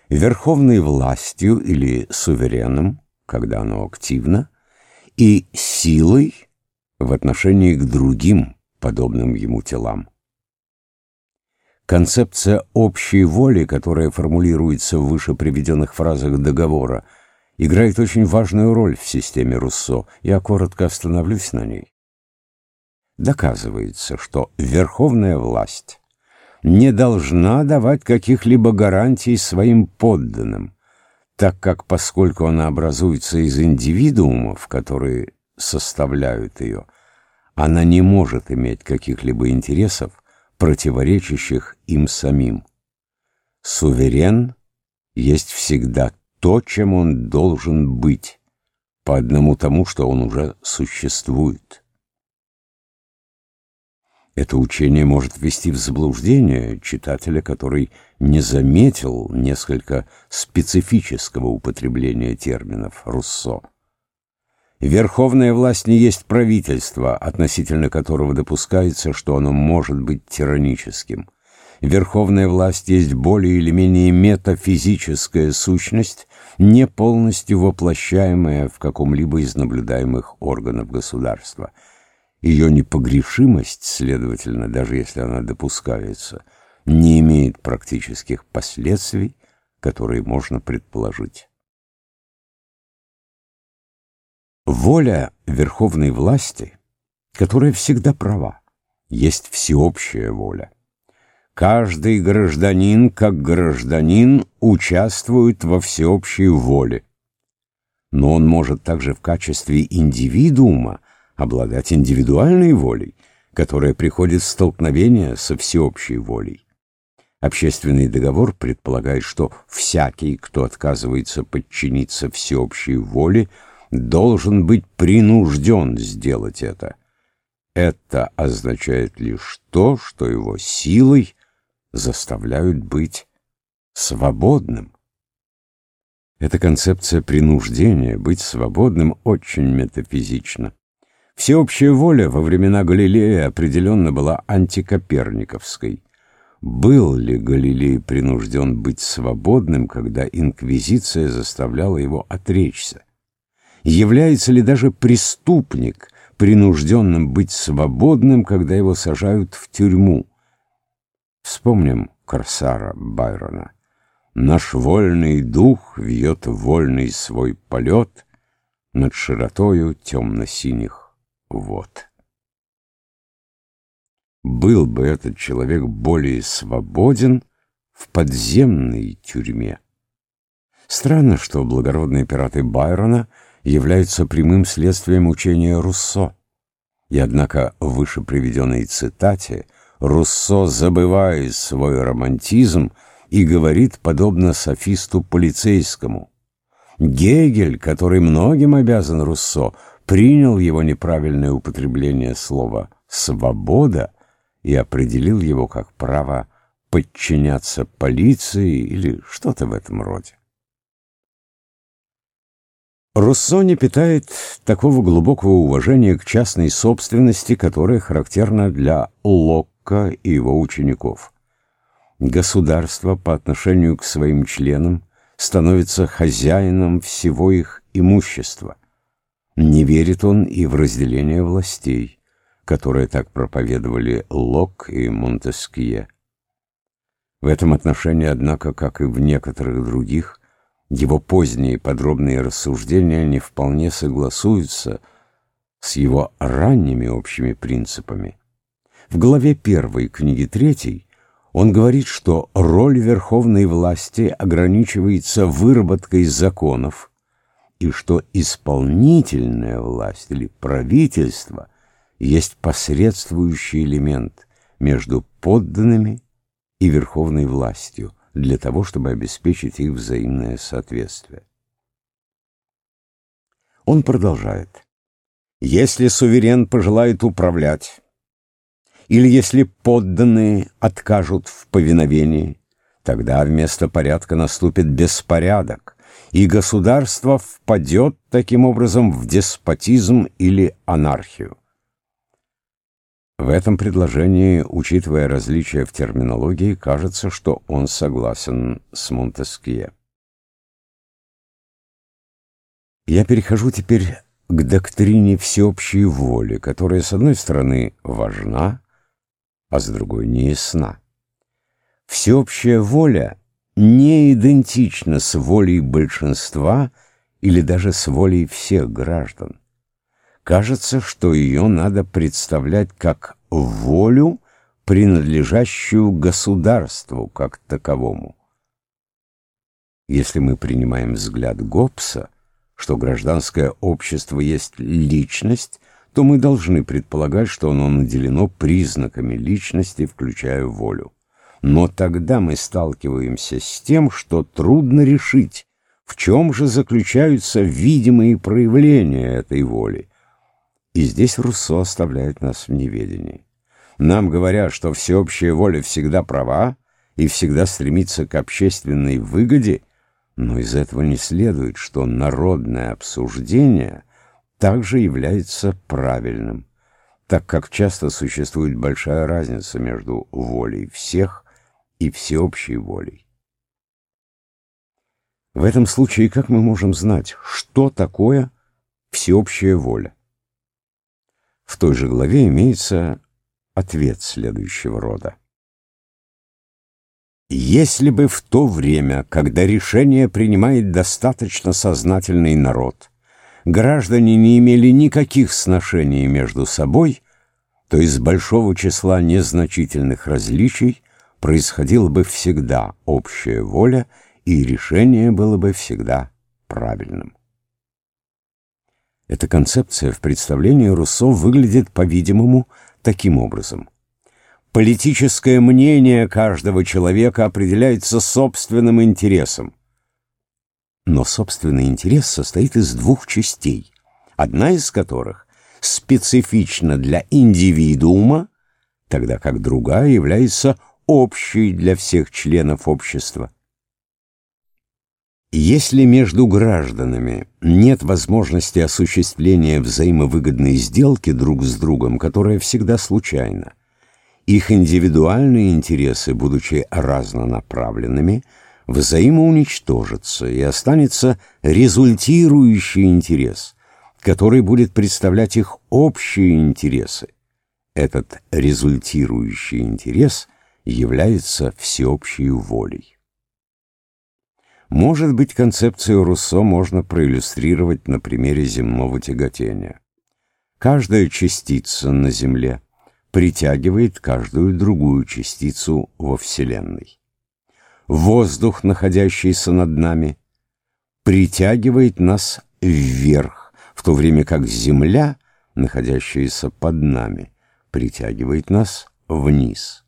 верховной властью или суверенным, когда оно активно, и силой в отношении к другим подобным ему телам. Концепция общей воли, которая формулируется в выше приведенных фразах договора – играет очень важную роль в системе Руссо. Я коротко остановлюсь на ней. Доказывается, что верховная власть не должна давать каких-либо гарантий своим подданным, так как, поскольку она образуется из индивидуумов, которые составляют ее, она не может иметь каких-либо интересов, противоречащих им самим. Суверен есть всегда то, чем он должен быть, по одному тому, что он уже существует. Это учение может ввести в заблуждение читателя, который не заметил несколько специфического употребления терминов Руссо. Верховная власть не есть правительство, относительно которого допускается, что оно может быть тираническим. Верховная власть есть более или менее метафизическая сущность, не полностью воплощаемая в каком-либо из наблюдаемых органов государства. Ее непогрешимость, следовательно, даже если она допускается, не имеет практических последствий, которые можно предположить. Воля верховной власти, которая всегда права, есть всеобщая воля. Каждый гражданин, как гражданин, участвует во всеобщей воле. Но он может также в качестве индивидуума обладать индивидуальной волей, которая приходит в столкновение со всеобщей волей. Общественный договор предполагает, что всякий, кто отказывается подчиниться всеобщей воле, должен быть принужден сделать это. Это означает лишь то, что его силой заставляют быть свободным. Эта концепция принуждения быть свободным очень метафизична. Всеобщая воля во времена Галилея определенно была антикоперниковской. Был ли Галилей принужден быть свободным, когда инквизиция заставляла его отречься? Является ли даже преступник принужденным быть свободным, когда его сажают в тюрьму? Вспомним корсара Байрона. Наш вольный дух вьет вольный свой полет Над широтою темно-синих вод. Был бы этот человек более свободен в подземной тюрьме. Странно, что благородные пираты Байрона являются прямым следствием учения Руссо. И однако в выше приведенной цитате Руссо забывает свой романтизм и говорит подобно софисту полицейскому. Гегель, который многим обязан Руссо, принял его неправильное употребление слова «свобода» и определил его как право подчиняться полиции или что-то в этом роде. Руссо не питает такого глубокого уважения к частной собственности, которое характерно для Локка и его учеников. Государство по отношению к своим членам становится хозяином всего их имущества. Не верит он и в разделение властей, которое так проповедовали Лок и Монтескье. В этом отношении, однако, как и в некоторых других, его поздние подробные рассуждения не вполне согласуются с его ранними общими принципами. В главе первой книги третьей он говорит, что роль верховной власти ограничивается выработкой законов, и что исполнительная власть или правительство есть посредствующий элемент между подданными и верховной властью – для того, чтобы обеспечить их взаимное соответствие. Он продолжает. Если суверен пожелает управлять, или если подданные откажут в повиновении, тогда вместо порядка наступит беспорядок, и государство впадет таким образом в деспотизм или анархию. В этом предложении, учитывая различия в терминологии, кажется, что он согласен с Монтескье. Я перехожу теперь к доктрине всеобщей воли, которая, с одной стороны, важна, а с другой не ясна. Всеобщая воля не идентична с волей большинства или даже с волей всех граждан кажется, что ее надо представлять как волю, принадлежащую государству как таковому. Если мы принимаем взгляд Гоббса, что гражданское общество есть личность, то мы должны предполагать, что оно наделено признаками личности, включая волю. Но тогда мы сталкиваемся с тем, что трудно решить, в чем же заключаются видимые проявления этой воли, и здесь Руссо оставляет нас в неведении. Нам говорят, что всеобщая воля всегда права и всегда стремится к общественной выгоде, но из этого не следует, что народное обсуждение также является правильным, так как часто существует большая разница между волей всех и всеобщей волей. В этом случае как мы можем знать, что такое всеобщая воля? В той же главе имеется ответ следующего рода. Если бы в то время, когда решение принимает достаточно сознательный народ, граждане не имели никаких сношений между собой, то из большого числа незначительных различий происходила бы всегда общая воля, и решение было бы всегда правильным. Эта концепция в представлении Руссо выглядит, по-видимому, таким образом. Политическое мнение каждого человека определяется собственным интересом. Но собственный интерес состоит из двух частей, одна из которых специфична для индивидуума, тогда как другая является общей для всех членов общества. Если между гражданами нет возможности осуществления взаимовыгодной сделки друг с другом, которая всегда случайна, их индивидуальные интересы, будучи разнонаправленными, взаимоуничтожатся и останется результирующий интерес, который будет представлять их общие интересы. Этот результирующий интерес является всеобщей волей. Может быть, концепцию Руссо можно проиллюстрировать на примере земного тяготения. Каждая частица на Земле притягивает каждую другую частицу во Вселенной. Воздух, находящийся над нами, притягивает нас вверх, в то время как Земля, находящаяся под нами, притягивает нас вниз.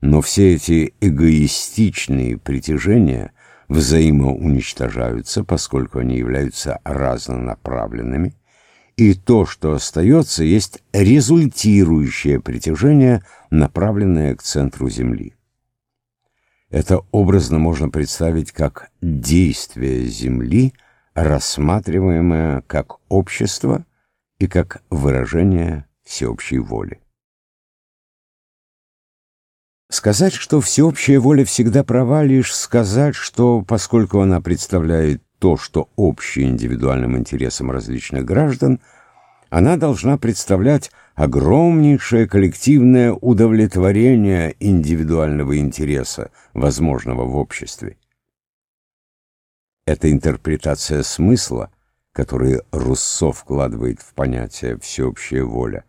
Но все эти эгоистичные притяжения взаимоуничтожаются, поскольку они являются разнонаправленными, и то, что остается, есть результирующее притяжение, направленное к центру Земли. Это образно можно представить как действие Земли, рассматриваемое как общество и как выражение всеобщей воли. Сказать, что всеобщая воля всегда права, лишь сказать, что, поскольку она представляет то, что общее индивидуальным интересам различных граждан, она должна представлять огромнейшее коллективное удовлетворение индивидуального интереса, возможного в обществе. Эта интерпретация смысла, который Руссо вкладывает в понятие «всеобщая воля»,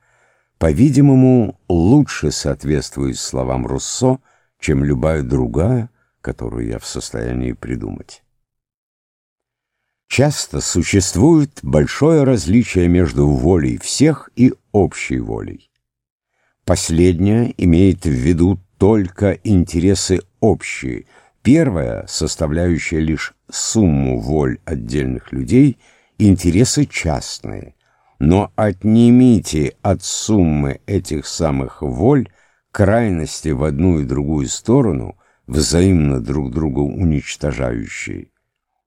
по-видимому, лучше соответствует словам Руссо, чем любая другая, которую я в состоянии придумать. Часто существует большое различие между волей всех и общей волей. Последняя имеет в виду только интересы общие, первая, составляющая лишь сумму воль отдельных людей, интересы частные. Но отнимите от суммы этих самых воль крайности в одну и другую сторону, взаимно друг друга уничтожающие,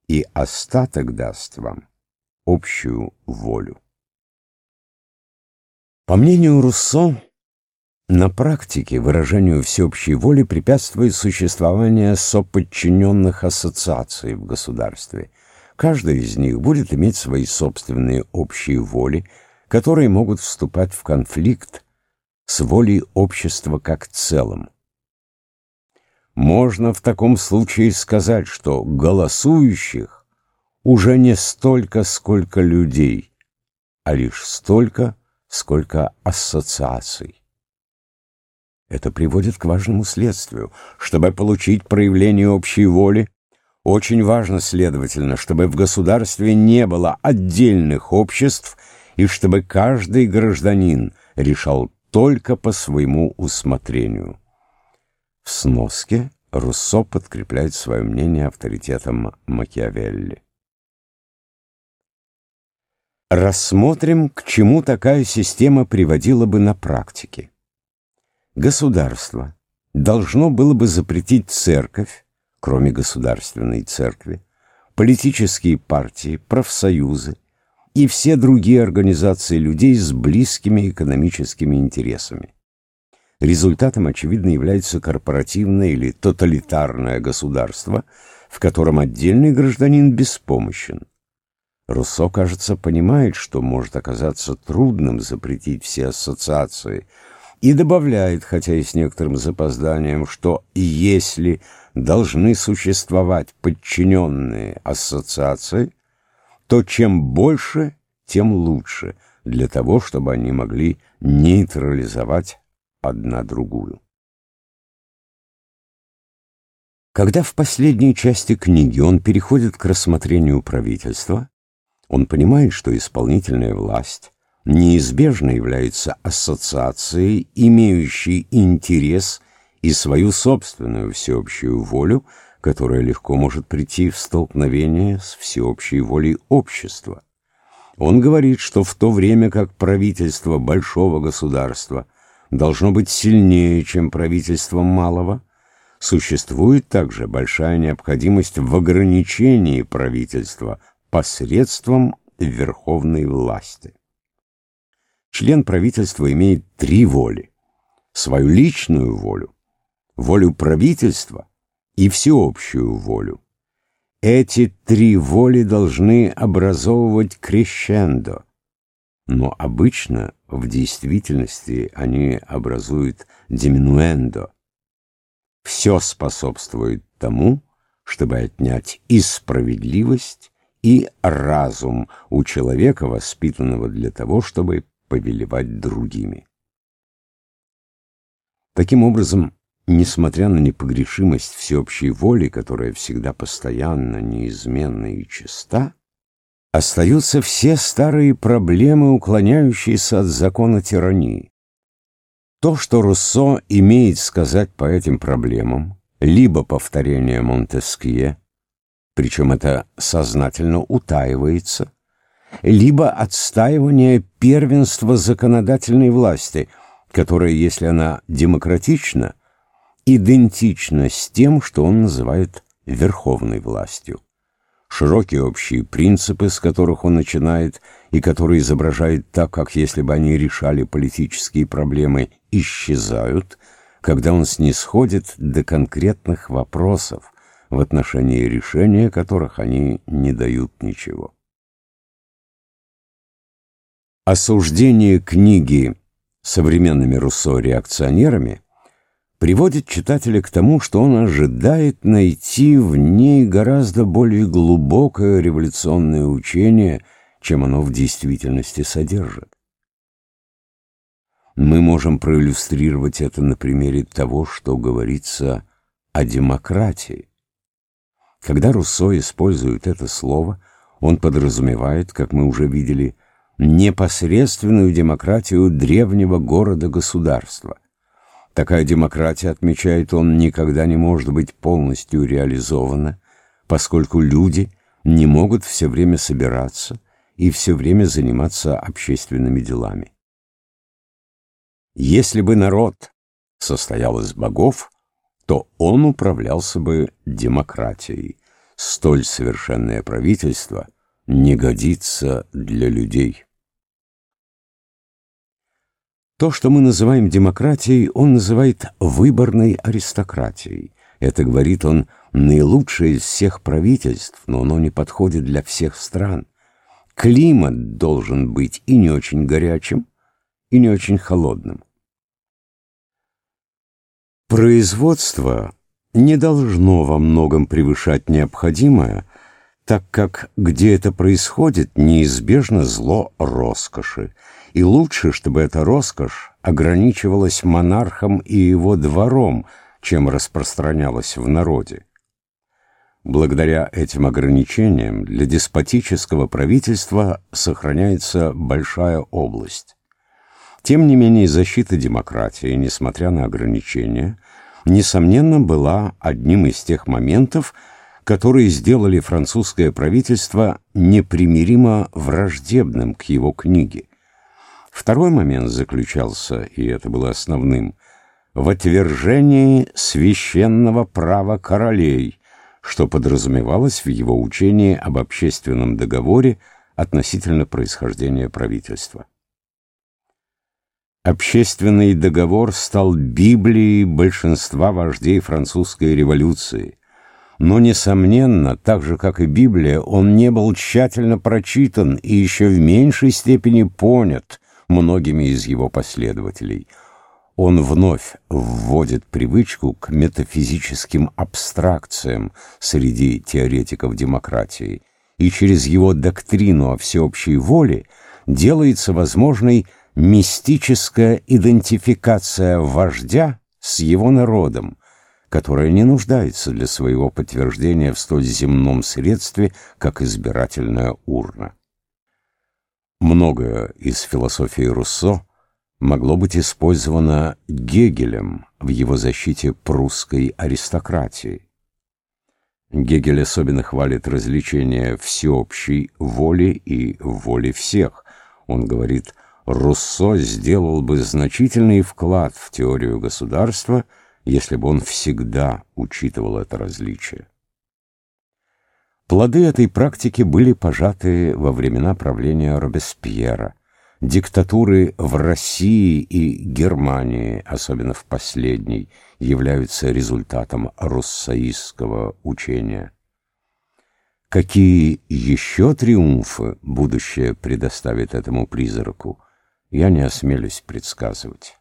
и остаток даст вам общую волю. По мнению Руссо, на практике выражению всеобщей воли препятствует существование соподчиненных ассоциаций в государстве. Каждая из них будет иметь свои собственные общие воли, которые могут вступать в конфликт с волей общества как целым. Можно в таком случае сказать, что голосующих уже не столько, сколько людей, а лишь столько, сколько ассоциаций. Это приводит к важному следствию. Чтобы получить проявление общей воли, очень важно, следовательно, чтобы в государстве не было отдельных обществ и чтобы каждый гражданин решал только по своему усмотрению. В сноске Руссо подкрепляет свое мнение авторитетом Макиавелли. Рассмотрим, к чему такая система приводила бы на практике. Государство должно было бы запретить церковь, кроме государственной церкви, политические партии, профсоюзы и все другие организации людей с близкими экономическими интересами. Результатом, очевидно, является корпоративное или тоталитарное государство, в котором отдельный гражданин беспомощен. Руссо, кажется, понимает, что может оказаться трудным запретить все ассоциации, и добавляет, хотя и с некоторым запозданием, что если должны существовать подчиненные ассоциации, то чем больше, тем лучше, для того, чтобы они могли нейтрализовать одна другую. Когда в последней части книги он переходит к рассмотрению правительства, он понимает, что исполнительная власть неизбежно является ассоциацией, имеющей интерес и свою собственную всеобщую волю, которая легко может прийти в столкновение с всеобщей волей общества. Он говорит, что в то время как правительство большого государства – должно быть сильнее, чем правительство малого, существует также большая необходимость в ограничении правительства посредством верховной власти. Член правительства имеет три воли. Свою личную волю, волю правительства и всеобщую волю. Эти три воли должны образовывать крещендо, но обычно в действительности они образуют диминуэндо, все способствует тому, чтобы отнять и справедливость, и разум у человека, воспитанного для того, чтобы повелевать другими. Таким образом, несмотря на непогрешимость всеобщей воли, которая всегда постоянно, неизменна и чиста, остаются все старые проблемы, уклоняющиеся от закона тирании. То, что Руссо имеет сказать по этим проблемам, либо повторение Монтескье, причем это сознательно утаивается, либо отстаивание первенства законодательной власти, которая, если она демократична, идентична с тем, что он называет верховной властью. Широкие общие принципы, с которых он начинает, и которые изображает так, как если бы они решали политические проблемы, исчезают, когда он снисходит до конкретных вопросов, в отношении решения которых они не дают ничего. Осуждение книги современными Руссо-реакционерами приводит читателя к тому, что он ожидает найти в ней гораздо более глубокое революционное учение, чем оно в действительности содержит. Мы можем проиллюстрировать это на примере того, что говорится о демократии. Когда Руссо использует это слово, он подразумевает, как мы уже видели, непосредственную демократию древнего города-государства. Такая демократия, отмечает он, никогда не может быть полностью реализована, поскольку люди не могут все время собираться и все время заниматься общественными делами. Если бы народ состоял из богов, то он управлялся бы демократией. Столь совершенное правительство не годится для людей. То, что мы называем демократией, он называет выборной аристократией. Это, говорит он, наилучшее из всех правительств, но оно не подходит для всех стран. Климат должен быть и не очень горячим, и не очень холодным. Производство не должно во многом превышать необходимое, так как где это происходит, неизбежно зло роскоши, и лучше, чтобы эта роскошь ограничивалась монархом и его двором, чем распространялась в народе. Благодаря этим ограничениям для деспотического правительства сохраняется большая область. Тем не менее, защита демократии, несмотря на ограничения, несомненно, была одним из тех моментов, которые сделали французское правительство непримиримо враждебным к его книге. Второй момент заключался, и это было основным, в отвержении священного права королей, что подразумевалось в его учении об общественном договоре относительно происхождения правительства. Общественный договор стал Библией большинства вождей французской революции. Но, несомненно, так же, как и Библия, он не был тщательно прочитан и еще в меньшей степени понят многими из его последователей. Он вновь вводит привычку к метафизическим абстракциям среди теоретиков демократии, и через его доктрину о всеобщей воле делается возможной мистическая идентификация вождя с его народом, которая не нуждается для своего подтверждения в столь земном средстве, как избирательная урна. Многое из философии Руссо могло быть использовано Гегелем в его защите прусской аристократии. Гегель особенно хвалит развлечение всеобщей воли и воли всех. Он говорит – Руссо сделал бы значительный вклад в теорию государства, если бы он всегда учитывал это различие. Плоды этой практики были пожаты во времена правления Робеспьера. Диктатуры в России и Германии, особенно в последней, являются результатом руссоистского учения. Какие еще триумфы будущее предоставит этому призраку? я не осмелюсь предсказывать.